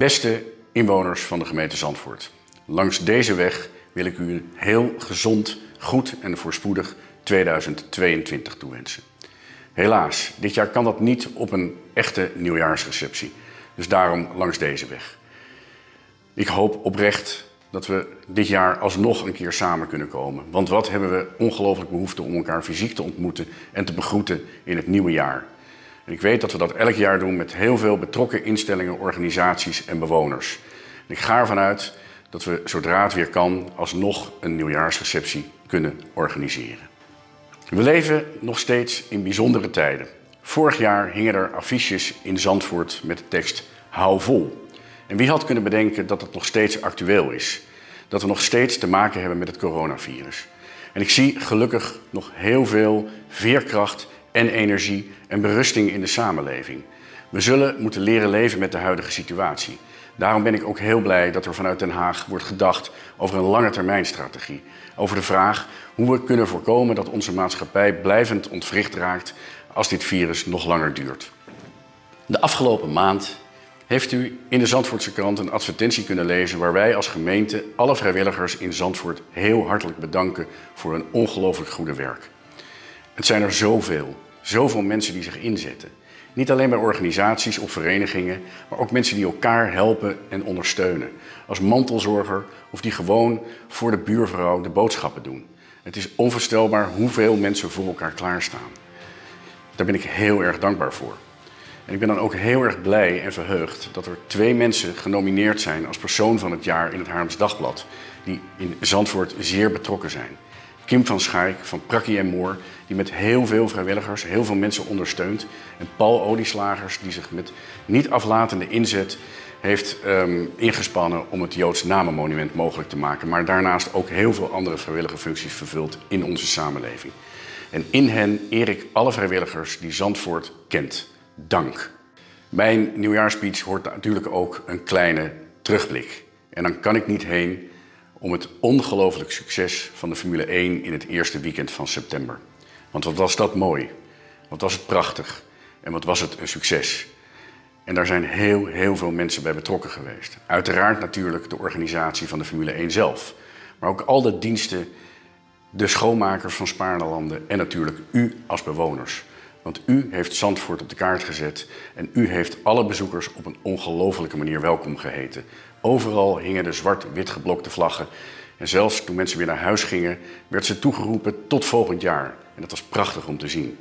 Beste inwoners van de gemeente Zandvoort. Langs deze weg wil ik u een heel gezond, goed en voorspoedig 2022 toewensen. Helaas, dit jaar kan dat niet op een echte nieuwjaarsreceptie. Dus daarom langs deze weg. Ik hoop oprecht dat we dit jaar alsnog een keer samen kunnen komen. Want wat hebben we ongelooflijk behoefte om elkaar fysiek te ontmoeten en te begroeten in het nieuwe jaar. En ik weet dat we dat elk jaar doen met heel veel betrokken instellingen, organisaties en bewoners. En ik ga ervan uit dat we zodra het weer kan alsnog een nieuwjaarsreceptie kunnen organiseren. We leven nog steeds in bijzondere tijden. Vorig jaar hingen er affiches in Zandvoort met de tekst Hou vol. En wie had kunnen bedenken dat het nog steeds actueel is? Dat we nog steeds te maken hebben met het coronavirus. En ik zie gelukkig nog heel veel veerkracht en energie en berusting in de samenleving. We zullen moeten leren leven met de huidige situatie. Daarom ben ik ook heel blij dat er vanuit Den Haag wordt gedacht over een lange termijnstrategie. Over de vraag hoe we kunnen voorkomen dat onze maatschappij blijvend ontwricht raakt als dit virus nog langer duurt. De afgelopen maand heeft u in de Zandvoortse krant een advertentie kunnen lezen waar wij als gemeente alle vrijwilligers in Zandvoort heel hartelijk bedanken voor hun ongelooflijk goede werk. Het zijn er zoveel, zoveel mensen die zich inzetten. Niet alleen bij organisaties of verenigingen, maar ook mensen die elkaar helpen en ondersteunen. Als mantelzorger of die gewoon voor de buurvrouw de boodschappen doen. Het is onvoorstelbaar hoeveel mensen voor elkaar klaarstaan. Daar ben ik heel erg dankbaar voor. En ik ben dan ook heel erg blij en verheugd dat er twee mensen genomineerd zijn als persoon van het jaar in het Haarlems Dagblad, die in Zandvoort zeer betrokken zijn. Kim van Schaik van Prakkie en Moor, die met heel veel vrijwilligers, heel veel mensen ondersteunt. En Paul Olieslagers, die zich met niet aflatende inzet heeft um, ingespannen om het Joods Namenmonument mogelijk te maken. Maar daarnaast ook heel veel andere vrijwillige functies vervult in onze samenleving. En in hen eer ik alle vrijwilligers die Zandvoort kent. Dank. Mijn nieuwjaarspeech hoort natuurlijk ook een kleine terugblik. En dan kan ik niet heen om het ongelooflijk succes van de Formule 1 in het eerste weekend van september. Want wat was dat mooi? Wat was het prachtig? En wat was het een succes? En daar zijn heel, heel veel mensen bij betrokken geweest. Uiteraard natuurlijk de organisatie van de Formule 1 zelf. Maar ook al de diensten, de schoonmakers van Spaarlanden en natuurlijk u als bewoners. Want u heeft Zandvoort op de kaart gezet en u heeft alle bezoekers op een ongelofelijke manier welkom geheten. Overal hingen de zwart-wit geblokte vlaggen. En zelfs toen mensen weer naar huis gingen, werd ze toegeroepen tot volgend jaar. En dat was prachtig om te zien.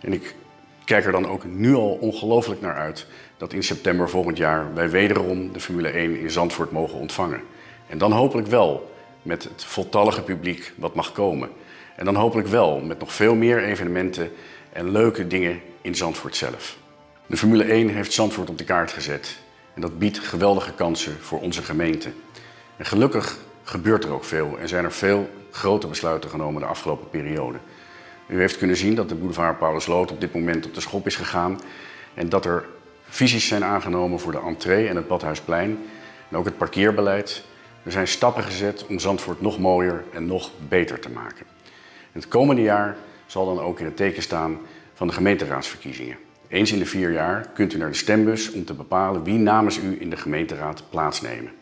En ik kijk er dan ook nu al ongelooflijk naar uit dat in september volgend jaar wij wederom de Formule 1 in Zandvoort mogen ontvangen. En dan hopelijk wel met het voltallige publiek wat mag komen. En dan hopelijk wel met nog veel meer evenementen en leuke dingen in Zandvoort zelf. De Formule 1 heeft Zandvoort op de kaart gezet en dat biedt geweldige kansen voor onze gemeente. En gelukkig gebeurt er ook veel en zijn er veel grote besluiten genomen de afgelopen periode. U heeft kunnen zien dat de boulevard Paulusloot op dit moment op de schop is gegaan en dat er visies zijn aangenomen voor de entree en het Badhuisplein en ook het parkeerbeleid. Er zijn stappen gezet om Zandvoort nog mooier en nog beter te maken. Het komende jaar zal dan ook in het teken staan van de gemeenteraadsverkiezingen. Eens in de vier jaar kunt u naar de stembus om te bepalen wie namens u in de gemeenteraad plaatsnemen.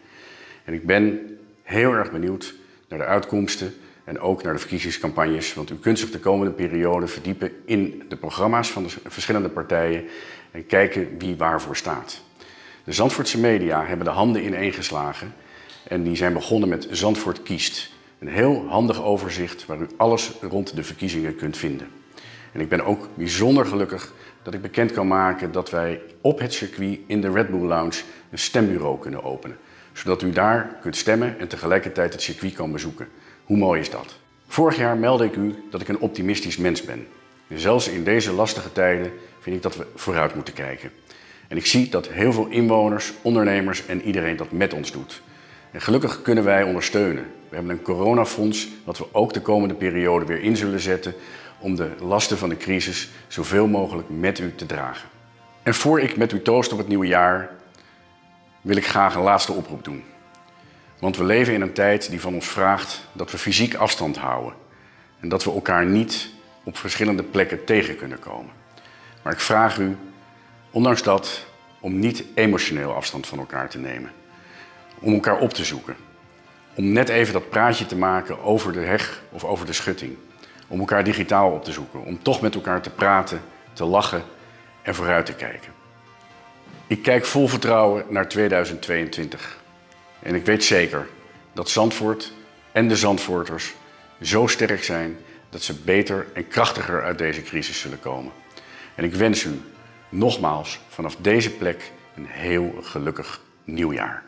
En ik ben heel erg benieuwd naar de uitkomsten en ook naar de verkiezingscampagnes, want u kunt zich de komende periode verdiepen in de programma's van de verschillende partijen en kijken wie waarvoor staat. De Zandvoortse media hebben de handen ineengeslagen en die zijn begonnen met Zandvoort kiest. Een heel handig overzicht waar u alles rond de verkiezingen kunt vinden. En ik ben ook bijzonder gelukkig dat ik bekend kan maken dat wij op het circuit in de Red Bull Lounge een stembureau kunnen openen. Zodat u daar kunt stemmen en tegelijkertijd het circuit kan bezoeken. Hoe mooi is dat? Vorig jaar meldde ik u dat ik een optimistisch mens ben. En zelfs in deze lastige tijden vind ik dat we vooruit moeten kijken. En ik zie dat heel veel inwoners, ondernemers en iedereen dat met ons doet. En gelukkig kunnen wij ondersteunen. We hebben een coronafonds dat we ook de komende periode weer in zullen zetten om de lasten van de crisis zoveel mogelijk met u te dragen. En voor ik met u toost op het nieuwe jaar, wil ik graag een laatste oproep doen. Want we leven in een tijd die van ons vraagt dat we fysiek afstand houden en dat we elkaar niet op verschillende plekken tegen kunnen komen. Maar ik vraag u, ondanks dat, om niet emotioneel afstand van elkaar te nemen. Om elkaar op te zoeken. Om net even dat praatje te maken over de heg of over de schutting. Om elkaar digitaal op te zoeken. Om toch met elkaar te praten, te lachen en vooruit te kijken. Ik kijk vol vertrouwen naar 2022. En ik weet zeker dat Zandvoort en de Zandvoorters zo sterk zijn dat ze beter en krachtiger uit deze crisis zullen komen. En ik wens u nogmaals vanaf deze plek een heel gelukkig nieuwjaar.